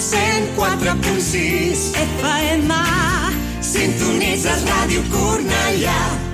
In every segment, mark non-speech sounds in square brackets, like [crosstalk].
104.6 FM Sintonitzes Ràdio Cornellà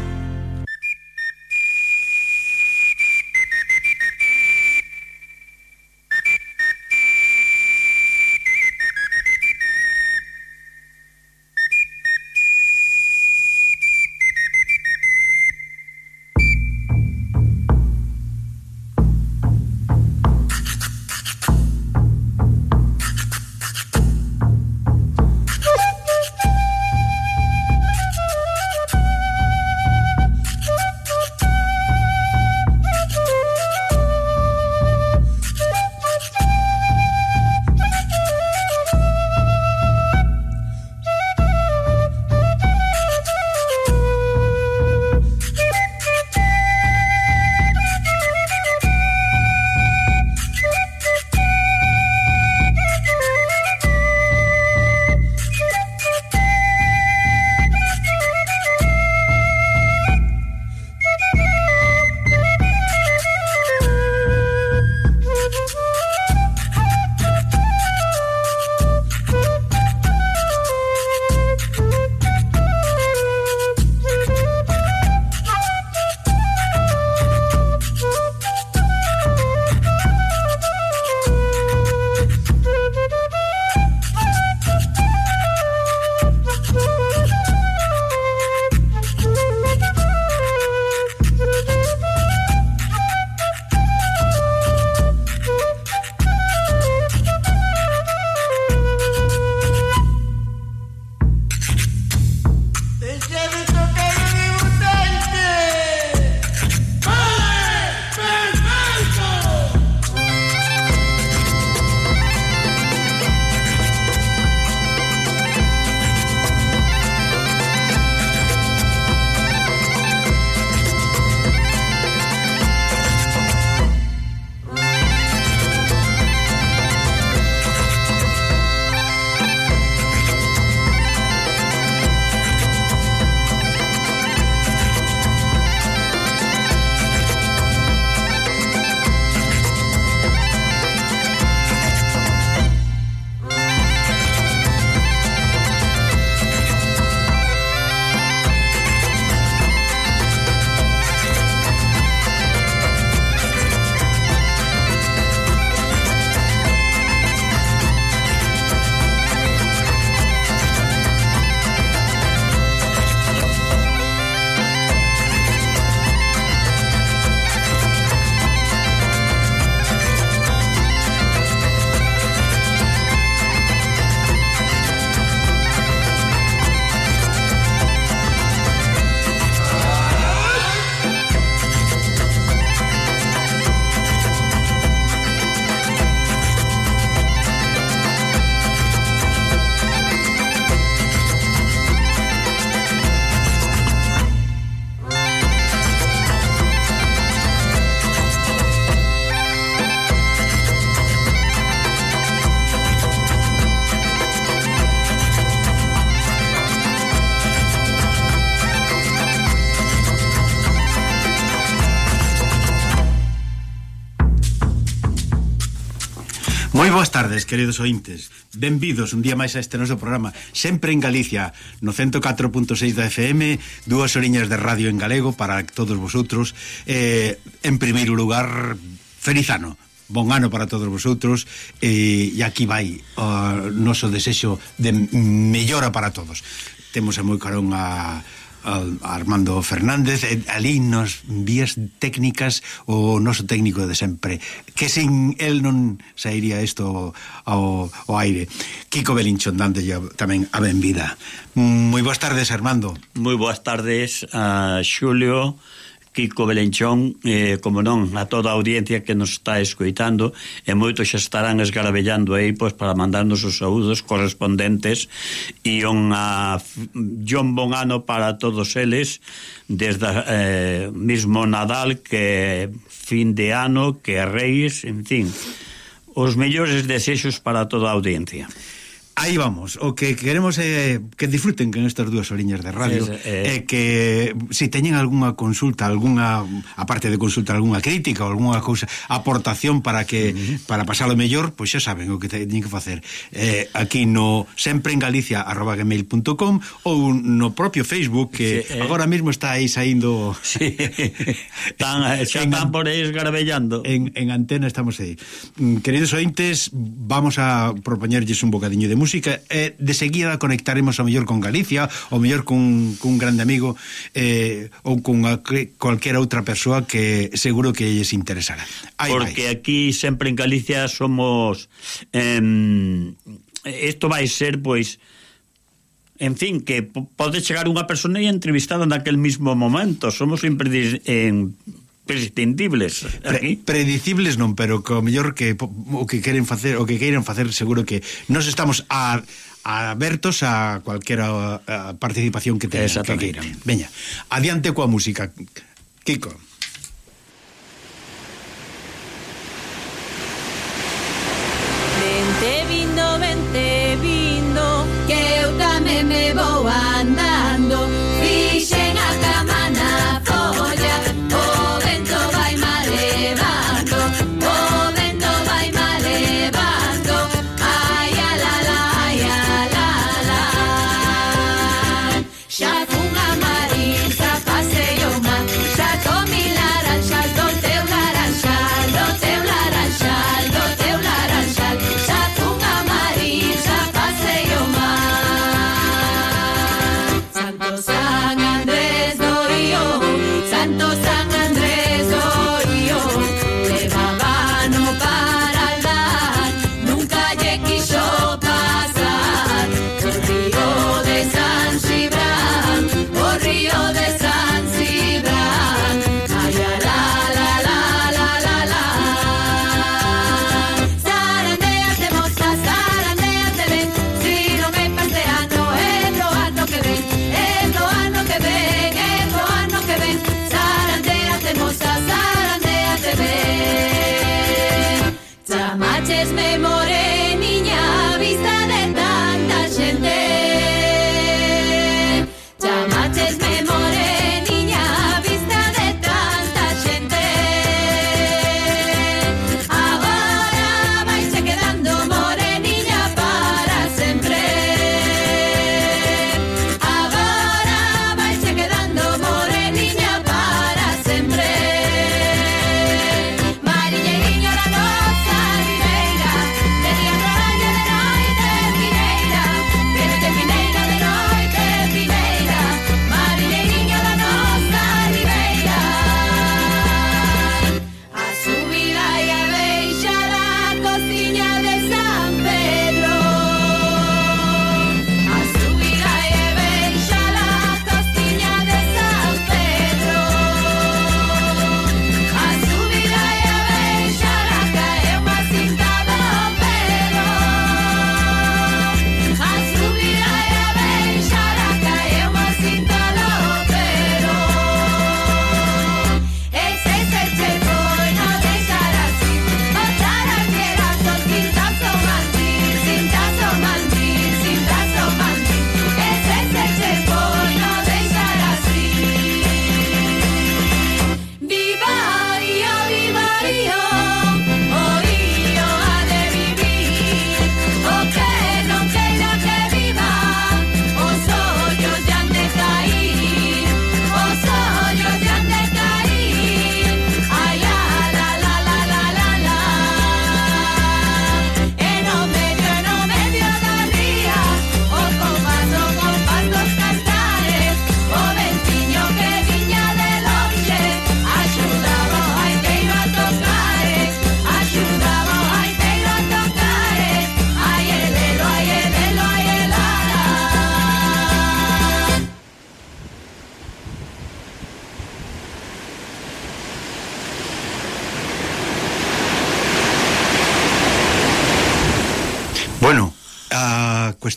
Moi boas tardes, queridos ointes. Benvidos un día máis a este noso programa, sempre en Galicia, no 104.6 da FM, dúas oriñas de radio en galego para todos vosotros. Eh, en primeiro lugar, feliz ano. Bon ano para todos vosotros eh, e aquí vai o noso desexo de mellora para todos. Temos a moi carón a Armando Fernández, ali nos vías técnicas o noso técnico de sempre, que sin el non sairía isto ao, ao aire. Kiko Belinchón, dante tamén a benvida. Moi boas tardes, Armando. Moi boas tardes a Xulio, Kiko Belenchón, eh, como non, a toda a audiencia que nos está escoitando, e moitos xa estarán esgarabellando aí pois, para mandarnos os saúdos correspondentes e unha John Bonano para todos eles, desde eh, mismo Nadal que fin de ano, que Reis, en fin, os mellores desexos para toda a audiencia. Aí vamos, o que queremos é que disfruten con estas dúas horiñas de radio é, eh, eh, que se si teñen algunha consulta, algunha aparte de consulta, algunha crítica ou algunha cousa, aportación para que uh -huh. para pasalo mellor, pois xa saben o que teñen que facer. Eh, aquí no sempre en Galicia gmail.com ou no propio Facebook que sí, eh, agora mesmo está aí saindo sí. [laughs] tan, xa en, tan por aí esgarbellando. En, en antena estamos aí. Mm, queridos ointes, vamos a propoñerlles un bocadiño de música música e de seguida conectaremos o mellor con Galicia, o mellor cun, cun grande amigo eh, ou con a, cualquier outra persoa que seguro que lles interesará. Ay, Porque vais. aquí sempre en Galicia somos eh, isto vai ser pois En fin, que pode chegar unha persona e entrevistada naquel mismo momento. Somos impredis, eh, pretendibles aquí. Pre predicibles non, pero que o mellor que o que queren facer, o que queiran facer seguro que nos estamos a abertos a cualquera a participación que teñan que queiran. Veña, adiante coa música. Kiko.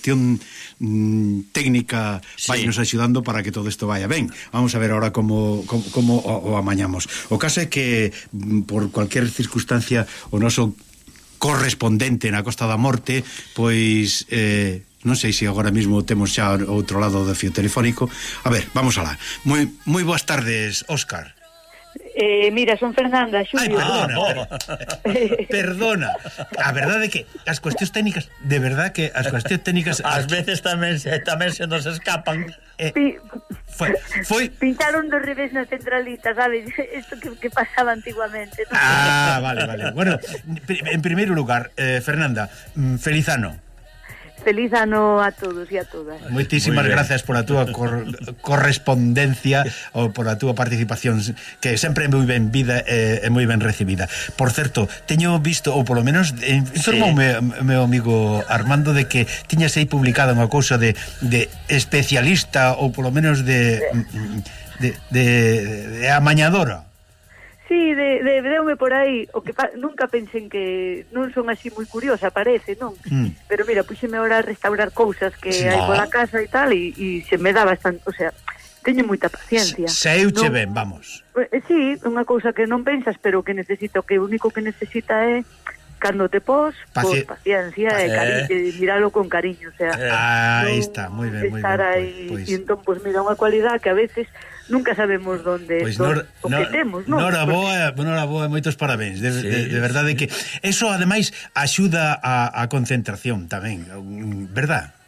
cuestión mm, técnica sí. vai nos axudando para que todo isto vaya ben. Vamos a ver ahora como, como, como o, o amañamos. O caso é que mm, por cualquier circunstancia o noso correspondente na Costa da Morte, pois... Eh, Non sei se agora mesmo temos xa outro lado do fio telefónico. A ver, vamos alá. Moi, moi boas tardes, Óscar. Eh, mira, son Fernanda, Xulio. Perdona, ah, no. [laughs] perdona. A verdade é que as cuestións técnicas, de verdade que as cuestións técnicas [laughs] ás veces tamén se tamén se nos escapan. Eh, Pi... foi, foi pintaron do revés na centralita, sabes? [laughs] Isto que, que pasaba antiguamente. ¿no? Ah, vale, vale. Bueno, en primeiro lugar, eh, Fernanda, mm, feliz ano. Feliz ano a todos e a todas. Moitísimas gracias por a túa cor correspondencia ou por a túa participación que sempre é moi ben vida eh, e, e moi ben recibida. Por certo, teño visto ou polo menos eh, informoume sí. Meu amigo Armando de que tiñas aí publicada unha cousa de, de especialista ou polo menos de de, de, de amañadora. Sí, de, de, deume por aí o que pa, nunca pensen que non son así moi curiosa, parece, non? Mm. Pero mira, puxeme ahora a restaurar cousas que sí. hai pola casa e tal e, e se me dá bastante, o sea, teño moita paciencia. Seuche non, ben, vamos. Eh, eh, sí, unha cousa que non pensas, pero que necesito, que o único que necesita é cando te pos, Paci pos paciencia eh. e cariño, miralo con cariño, o sea, eh, aí está, moi ben, moi ben. Estar aí, pois, e entón, pois mira, unha cualidade que a veces nunca sabemos onde pois nor, o nor, que temos, non? Nora boa, nora boa, moitos parabéns. De, sí, de, de verdade sí. que eso ademais axuda a, a concentración tamén, mm, verdad?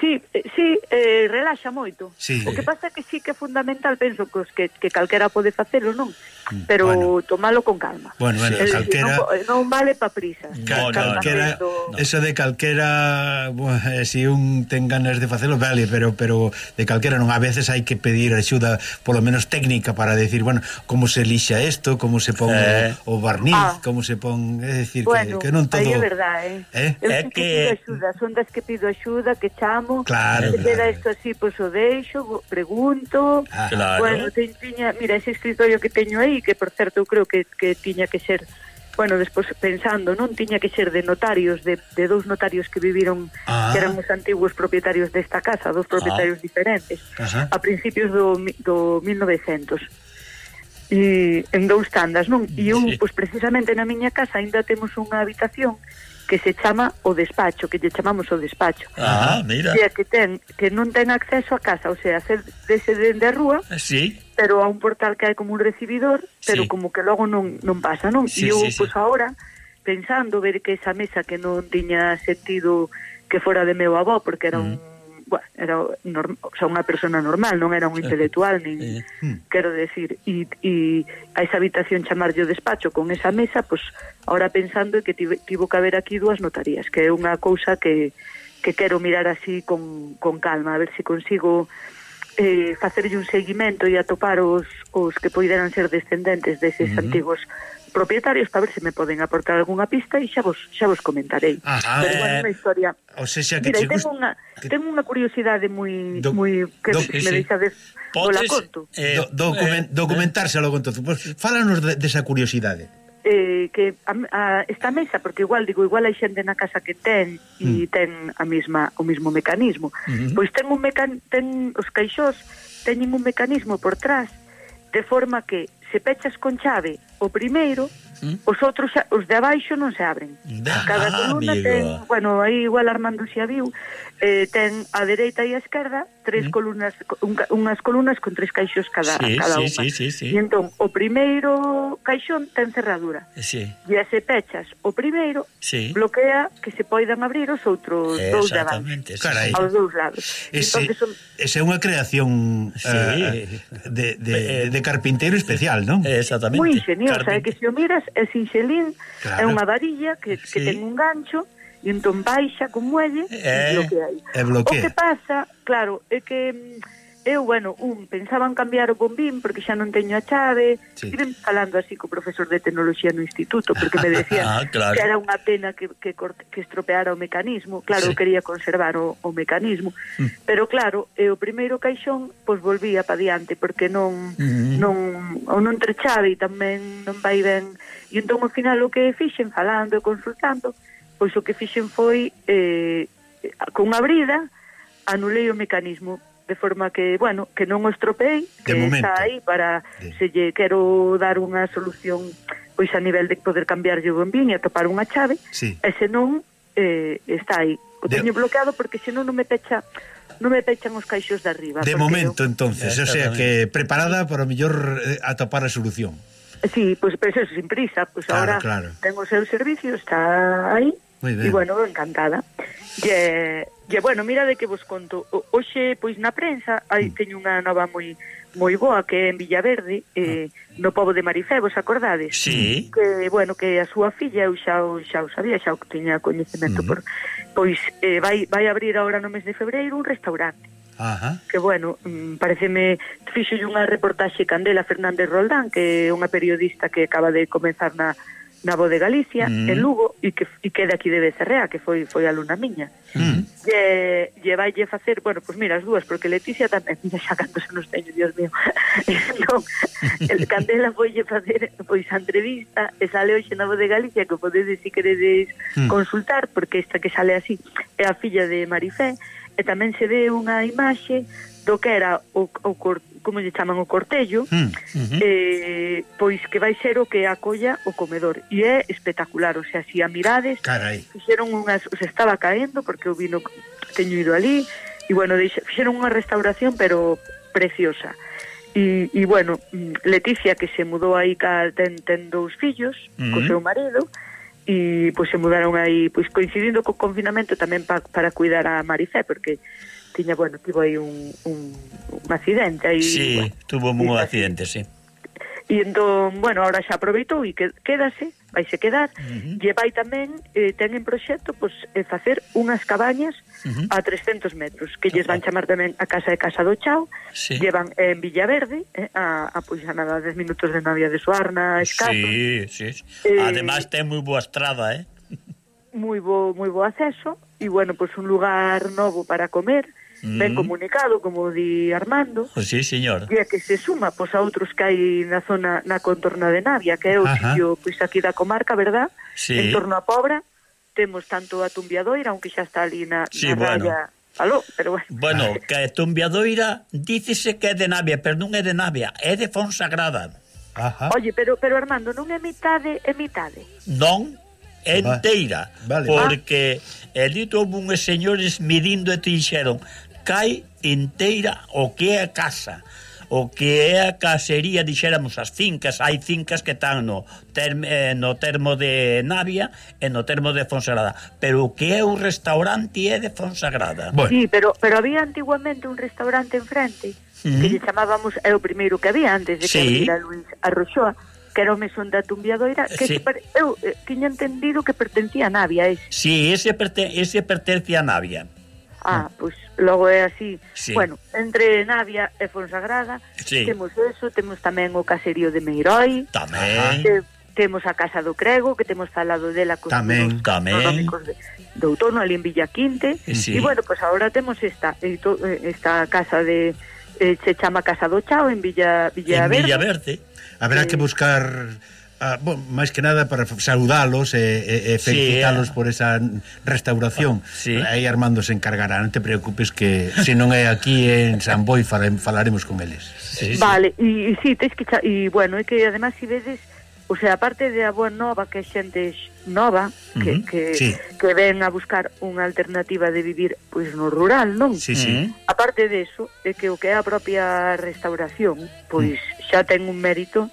Sí, eh, sí eh, relaxa moito. Sí. O que pasa que sí que é fundamental, penso que, que, que calquera pode facelo, non? Mm, pero bueno. tomalo con calma. Bueno, bueno, sí. calquera... Non, eh, non vale pa prisa. Cal, no, calquera, no. Eso de calquera, bueno, se si un ten ganas de facelo, vale, pero pero de calquera non. A veces hai que pedir axuda, polo menos técnica, para decir, bueno, como se lixa isto, como se pon eh. o barniz, ah. como se pon... É decir, bueno, que, que non todo... Bueno, aí é verdad, eh? eh? É que... que pido axuda, son das que pido axuda, que chamo, chamo. Claro. Se claro. isto así, pois pues, o deixo, pregunto. Ah, claro. Bueno, te, tiña, mira, ese escritorio que teño aí, que por certo eu creo que, que tiña que ser bueno, despois pensando, non tiña que ser de notarios, de, de dous notarios que viviron, ah. que os antigos propietarios desta casa, dous propietarios ah. diferentes, Ajá. a principios do, do 1900. E en dous tandas, non? E eu, sí. pois precisamente na miña casa aínda temos unha habitación que se chama o despacho, que lle chamamos o despacho. Ah, mira. Que, que ten que non ten acceso a casa, o sea, ser dese dende a rúa. Eh, sí. Pero a un portal que hai como un recibidor, pero sí. como que logo non non pasa, non? Sí, e eu sí, pois sí. agora pensando ver que esa mesa que non tiña sentido que fora de meu avó porque era mm. un bueno, era norm, o sea, unha persona normal, non era un intelectual, nin, hmm. quero decir, e, e a esa habitación chamarlle o despacho con esa mesa, pois, pues, ahora pensando que tive, tivo que haber aquí dúas notarías, que é unha cousa que, que quero mirar así con, con calma, a ver se si consigo eh, facerlle un seguimento e atopar os, os que poideran ser descendentes deses uh -huh. antigos propietarios para ver se me poden aportar algunha pista e xa vos xa vos comentarei. Ajá, Pero bueno, unha eh, historia. O sea, xa que Mira, tengo gust... unha que... tengo unha curiosidade moi moi que do, me sí. deixades Podes, conto. Eh, do, document, eh, documentárselo con todo. Pues, fálanos desa de, de esa curiosidade. Eh, que a, a, esta mesa, porque igual digo, igual hai xente na casa que ten e mm. ten a mesma o mismo mecanismo. Uh -huh. Pois ten un mecan, ten os caixós teñen un mecanismo por trás de forma que se pechas con chave o primeiro, Os outros, os de abaixo non se abren. Cada ah, columna amigo. ten, bueno, aí igual Armando xa viu, eh, ten a dereita e a esquerda tres mm. columnas, un, unhas columnas con tres caixos cada, sí, cada sí, unha. Sí, sí, sí. E entón, o primeiro caixón ten cerradura. Sí. E se pechas o primeiro, sí. bloquea que se poidan abrir os outros dous de abaixo. Carai. Aos dous lados. Entón, ese, entón, son... ese é unha creación sí. uh, de, de, eh, de, de carpinteiro especial, non? Exactamente. Moi ingeniosa, Carpin... Eh, que se o miras é sinxelín, claro. é unha varilla que, sí. que ten un gancho e entón baixa con muelle eh, e bloquea aí. Eh, bloquea. O que pasa, claro, é que mm, eu, bueno, un, pensaban cambiar o bombín porque xa non teño a chave, sí. tive falando así co profesor de tecnoloxía no instituto, porque me [laughs] decían ah, claro. que era unha pena que, que, corte, que estropeara o mecanismo, claro, sí. eu quería conservar o, o mecanismo, mm. pero claro, e o primeiro caixón, pois volvía pa diante, porque non, mm -hmm. non, ou non tre chave e tamén non vai ben E entón, ao final, o que fixen, falando e consultando, pois o que fixen foi, eh, con a brida, anulei o mecanismo de forma que, bueno, que non o estropei, que momento. está aí para de... se lle quero dar unha solución pois a nivel de poder cambiarlle o bombín e atopar unha chave, sí. e senón eh, está aí. O de... teño bloqueado porque senón non me pecha non me pechan os caixos de arriba. De momento, eu... entonces, o sea que preparada para o mellor eh, atopar a solución. Sí, pois pues, eso, sin prisa, pois pues claro, ahora claro. ten o seu servicio, está aí. E bueno, encantada. E, e bueno, mira de que vos conto, hoxe pois na prensa hai mm. teño unha nova moi moi boa que é en Villaverde, eh, ah. no pobo de Marifé, vos acordades? Sí. Que, bueno, que a súa filla, eu xa, o, xa o sabía, xa o tiña coñecemento, mm. por, pois eh, vai, vai abrir agora no mes de febreiro un restaurante. Ajá. que bueno, mm, pareceme fixo unha reportaxe Candela Fernández Roldán, que é unha periodista que acaba de comenzar na na Voz de Galicia, mm. en Lugo e que e que de aquí de Becerrea, que foi foi alumna miña. Mm. E lle vai lle facer, bueno, pois pues mira as dúas, porque Leticia tamén, [laughs] mira xa canto se nos teño, Dios mío. [laughs] non, entón, el Candela foi lle facer pois a entrevista e sale hoxe na Voz de Galicia que podedes se si queredes mm. consultar, porque esta que sale así é a filla de Marifé, e tamén se ve unha imaxe do que era o, o cor, como lle chaman o cortello, mm, uh -huh. eh, pois que vai ser o que acolla o comedor. E é espectacular, o sea, si a mirades, Carai. fixeron unhas, se estaba caendo porque o vino teño ido ali, e bueno, deixe, fixeron unha restauración pero preciosa. E, e bueno, mm, Leticia que se mudou aí ca, ten, ten dous fillos mm uh -huh. co seu marido, e pois se mudaron aí pois coincidindo co confinamento tamén pa, para cuidar a Marifé porque tiña, bueno, tivo aí un, un, un accidente aí, sí, bueno, tuvo un accidente, sí. E entón, bueno, ahora xa aproveitou e quédase, vaise quedar, uh -huh. e vai tamén, eh, ten en proxecto, pois, eh, facer unhas cabañas uh -huh. a 300 metros, que lles van ah. chamar tamén a Casa de Casa do Chao, sí. llevan eh, en Villaverde, eh, a, a pois a nada 10 minutos de Navia de Suarna, escaso. Sí, sí, sí. Eh, Además ten moi boa estrada, eh? moi bo, moi bo acceso, e bueno, pois un lugar novo para comer, mm. ben comunicado, como di Armando. Sí, señor. E que se suma pois, a outros que hai na zona, na contorna de Navia, que é o Ajá. sitio pois, aquí da comarca, verdad? Sí. En torno a Pobra, temos tanto a Tumbiadoira, aunque xa está ali na, sí, na bueno. raya... Aló, pero bueno. Bueno, [laughs] que a Tumbiadoira dícese que é de Navia, pero non é de Navia, é de Fonsagrada. Ajá. Oye, pero pero Armando, non é mitade, é mitade. Non, é Va. enteira, vale. Ah. porque eh, ah. elito houve unhos señores medindo e te dixeron cae inteira o que é a casa o que é a casería, dixéramos as fincas, hai fincas que están no term, eh, no termo de Navia e no termo de Fonsagrada, pero o que é o restaurante é de Fonsagrada. Bueno. Sí, pero pero había antiguamente un restaurante enfrente uh que lle chamábamos, é o primeiro que había antes de sí. que abrira Luis Arroxoa, que era o mesón da Tumbiadoira, que sí. pare... eu eh, tiña entendido que pertencía a Navia ese. Sí, ese, perte... ese pertence a Navia, Ah, mm. pois pues, logo é así. Sí. Bueno, entre Navia e Fonsagrada sí. temos eso, temos tamén o caserío de Meiroi. Tamén. Que, temos a Casa do Crego, que temos falado dela con tamén, tamén. De, de outono ali en Villaquinte. Sí. E bueno, pois pues agora temos esta esta casa de eh, se chama Casa do Chao en Villa Villaverde. En Villaverde. Habrá eh, que buscar Ah, bon, máis que nada para saludalos e, e, e felicitalos sí, por esa restauración. Sí. Aí Armando se encargará, non te preocupes que se non é aquí en San Boi falaremos con eles. Sí, sí. vale, e sí. si sí, tens que e bueno, é que además si vedes, o sea, aparte de a boa nova que é xente nova que uh -huh. que sí. que ven a buscar unha alternativa de vivir pois no rural, non? Sí, sí. Aparte de eso, é que o que é a propia restauración, pois uh -huh. xa ten un mérito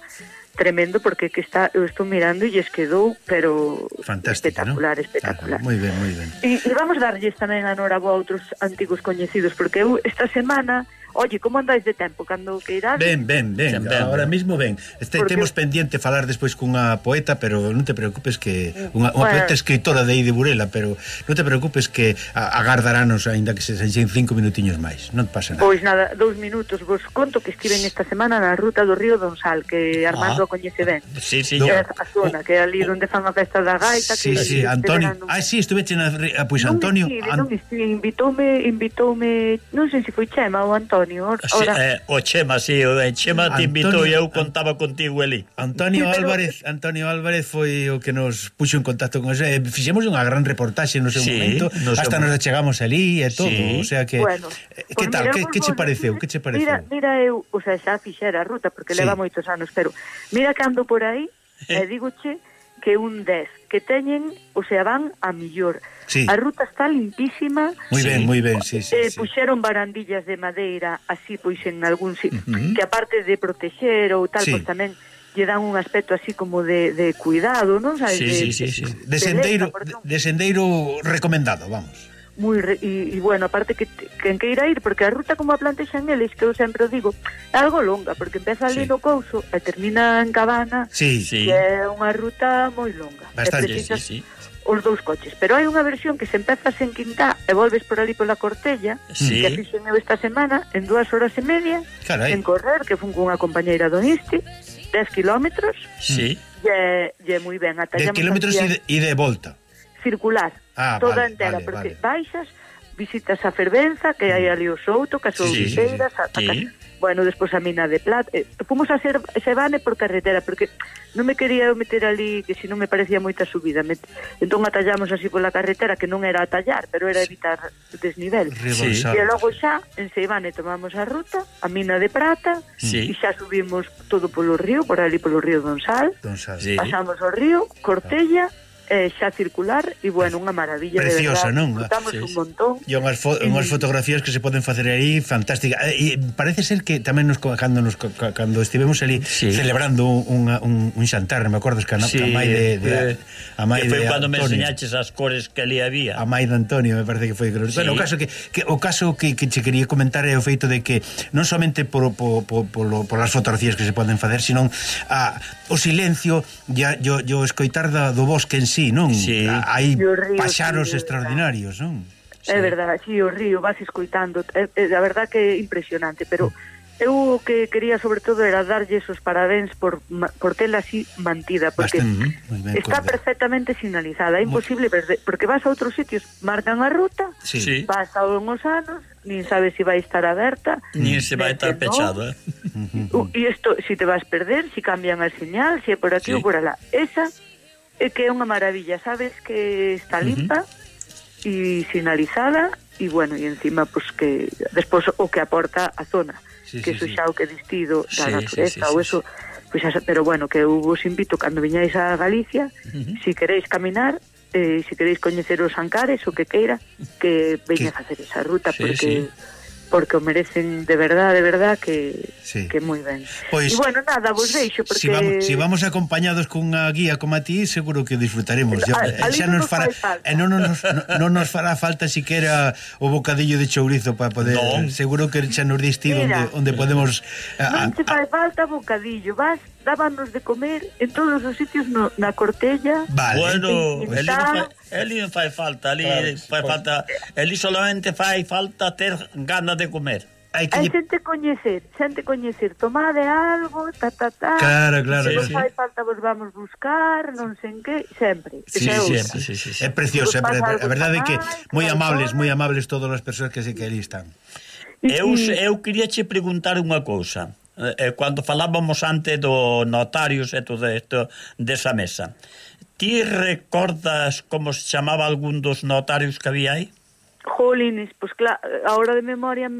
tremendo porque que está eu estou mirando e lles quedou pero Fantástico, espectacular, ¿no? espectacular. Ah, moi ben, moi ben. E, e vamos darlles tamén a Nora a outros antigos coñecidos porque eu esta semana Oye, como andáis de tempo cando queirades? Ben, ben, ben, ben, ben ahora ben. mismo ben. Este, Porque... Temos pendiente falar despois cunha poeta, pero non te preocupes que unha, unha bueno. poeta escritora de aí de Burela, pero non te preocupes que agardaranos aínda que se senxen cinco minutiños máis, non pasa nada. Pois nada, dous minutos vos conto que estiven esta semana na ruta do río Donsal, que ah. Armando ah. coñece ben. Sí, sí, que é a zona, que é ali onde fan a festa da gaita, sí, que sí, sí, Antonio. Ah, sí, estuveche na ah, pois pues, Antonio. Non, estive, an... non estive, invitoume, invitoume, non sei se foi Chema ou Antonio Antonio. Ora... Eh, o Chema, sí, o Chema Antonio, te invitou e eu contaba contigo ali Antonio sí, pero... Álvarez, Antonio Álvarez foi o que nos puxo en contacto con ese, eh, fixemos unha gran reportaxe no seu sí, momento, no seu hasta momento. nos achegamos ali e todo, sí. o sea que bueno, eh, que pues tal, que, que che pareceu, que che pareceu? Mira, mira eu, o sea, xa fixera a ruta porque sí. leva moitos anos, pero mira cando por aí, e [laughs] eh, digoche que un 10, que teñen, o sea, van a millor. Sí. A ruta está limpísima. Moi ben, moi ben, sí, sí, eh, sí. Puxeron barandillas de madeira, así pois en algún sitio, uh -huh. que aparte de proteger ou tal, sí. pois tamén lle dan un aspecto así como de, de cuidado, non? Sabes? Sí, de, sí, sí, sí. De, de sendeiro, de, de sendeiro recomendado, vamos moi e, e bueno, aparte que quen queira ir porque a ruta como a plantexan eles que eu sempre o digo, é algo longa porque empeza ali sí. no Couso e termina en Cabana sí, sí. que é unha ruta moi longa bastante, precisas, sí, sí os dous coches, pero hai unha versión que se empezas en Quintá e volves por ali pola Cortella, sí. que fixen eu esta semana en dúas horas e media Carai. en correr, que fun cunha compañeira do Insti 10 kilómetros sí. e, e moi ben 10 kilómetros e de volta circular ah, toda vale, entera, vale, porque vale. baixas, visitas a Fervenza, que hai ali o souto, que as ouviteiras, sí, sí, sí. bueno, despois a mina de Plata, eh, fomos a ser Sebane por carretera, porque non me quería eu meter ali, que se non me parecía moita subida, me, entón atallamos así pola carretera, que non era atallar, pero era evitar desnivel, sí. e logo xa, en Seibane tomamos a ruta, a mina de Prata, sí. e xa subimos todo polo río, por ali polo río Donsal, Donsal. Sí. pasamos o río, Cortella, eh, xa circular e bueno, unha maravilla Preciosa, de verdad. non? Estamos sí, un montón. E unhas, fo unhas fotografías que se poden facer aí fantástica. E parece ser que tamén nos cando nos cando estivemos ali sí. celebrando unha, un, un xantar, me acordas que a, sí, a mãe de, eh, de a, eh, a mãe que foi de cando Antonio. me enseñaches as cores que ali había. A mãe de Antonio, me parece que foi. Sí. Bueno, o caso que, que o caso que, que che quería comentar é o feito de que non somente por, por, por, por, por as fotografías que se poden facer, sino a, o silencio e o escoitar da, do bosque en así, non? Sí. Hai paxaros sí, extraordinarios, non? Sí. É verdade, si o río vas escoitando, é, é, a verdade que é impresionante, pero mm. eu o que quería sobre todo era darlle esos parabéns por, por tela así mantida, porque Bastante, ben, está corda. perfectamente sinalizada, é imposible perder, porque vas a outros sitios, marcan a ruta, sí. sí. pasa uns anos, nin sabes se si vai estar aberta, nin se vai estar pechada. No. Eh. E isto, se si te vas perder, se si cambian a señal, se é por aquí sí. ou por alá. Esa É que é unha maravilla, sabes que está limpa uh -huh. e sinalizada e bueno, e encima pues que despois o que aporta a zona, sí, que sí, iso xa sí. o que distido da sí, natureza sí, sí, ou eso, pues, xa, pero bueno, que eu vos invito cando viñáis a Galicia, uh -huh. si queréis caminar, eh, se si queréis coñecer os Ancares o que queira, que veña que... facer esa ruta sí, porque sí porque o merecen de verdad, de verdad que sí. que moi ben. Pois, e bueno, nada, vos deixo porque si vamos, si vamos acompañados cunha guía como a ti, seguro que disfrutaremos. Ya, [laughs] a, a xa nos fará e eh, non nos non nos fará falta siquiera o bocadillo de chourizo para poder non. seguro que xa nos diste onde onde podemos eh, Non a, a, te fai falta bocadillo, vas dábanos de comer en todos os sitios no, na Cortella. Vale. Bueno, el non fai, non fai falta, ali claro, fai pues, falta, Eli solamente fai falta ter ganas de comer. Hai que Hai xente coñecer, xente coñecer, tomade algo, ta ta ta. Claro, claro. Se sí, vos sí. fai falta vos vamos buscar, non sei que, sempre. Sí, sempre, sí, sí, sí. É precioso, é, é verdade que moi amables, moi amables todas as persoas que se que ali están. Eu, eu queria che preguntar unha cousa eh, eh cando falábamos antes do notarios e todo isto desa mesa. Ti recordas como se chamaba algún dos notarios que había aí? Jolines, pois pues, claro, a hora de memoria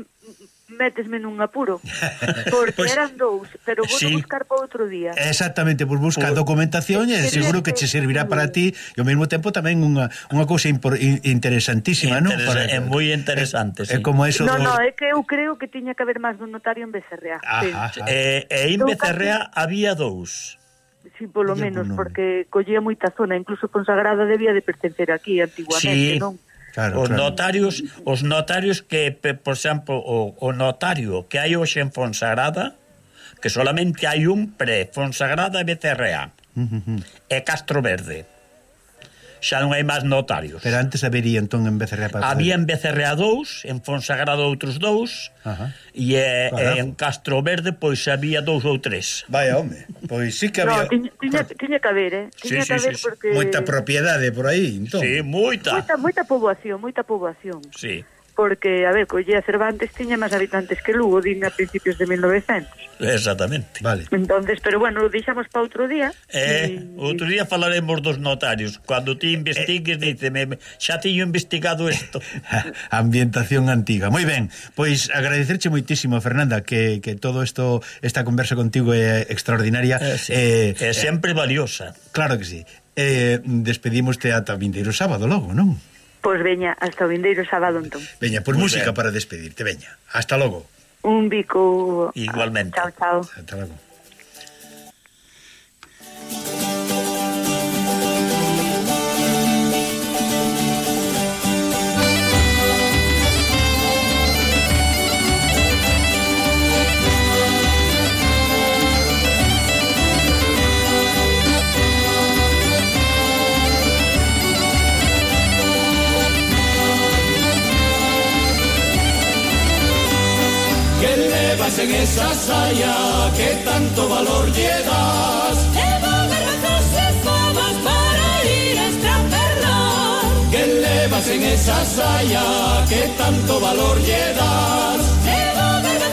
métesme nun apuro [laughs] porque pues, eran dous, pero vou sí. buscar para outro día. Exactamente, pois busca por... documentación e seguro que che servirá para ti e ao mesmo tempo tamén unha unha cousa impor, interesantísima, non? Interesa, É moi interesante, é, sí. É como eso No, do... no, é que eu creo que tiña que haber máis dun notario en Becerrea. Ajá, sí. Eh, e en Becerrea había dous. Sí, polo menos, porque collía moita zona, incluso Consagrada debía de pertencer aquí antiguamente, sí. non? Claro, os claro. notarios, os notarios que, por exemplo, o, o notario que hai hoxe en Fonsagrada, que solamente hai un pre Fonsagrada e BCRA, uh -huh. e Castro Verde xa non hai máis notarios. Pero antes habería entón en Becerrea para... Había en Becerrea dous, en Fonsagrada outros dous, Ajá. e, Carajo. e en Castro Verde pois había dous ou tres. Vaya, home, pois sí que había... No, tiña, tiña, tiña que haber, eh? Tiña sí, que haber sí, sí, porque... Moita propiedade por aí, entón. Sí, moita. Moita, moita poboación, moita poboación. Sí porque, a ver, collía Cervantes tiña máis habitantes que Lugo, din a principios de 1900. Exactamente. Vale. Entonces, pero bueno, lo deixamos para outro día. Eh, y... outro día falaremos dos notarios. Cando ti investigues, eh, eh. díceme, xa tiño investigado isto. [laughs] Ambientación antiga. Moi ben, pois agradecerche moitísimo, Fernanda, que, que todo isto, esta conversa contigo é extraordinaria. Eh, sí. eh, é sempre valiosa. Claro que sí. Eh, despedimoste ata vindeiro sábado logo, non? Pois veña, hasta o vindeiro sábado entón. Veña, por Muy música ben. para despedirte, veña. Hasta logo. Un bico. Igualmente. Chao, chao. Hasta logo. en esa saya que tanto valor llevas. Debo garrafas frases nuevas para ir a extraperlar. Que levas en esa saya que tanto valor llevas. Debo garrafas